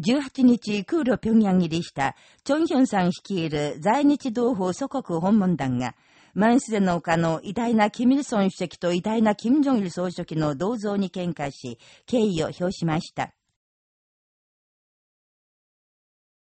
18日空路平壌入りした、チョンヒョンさん率いる在日同胞祖国訪問団が、マンスデの丘の偉大なキム・イルソン主席と偉大なキム・ジョンイル総書記の銅像に喧嘩し、敬意を表しました。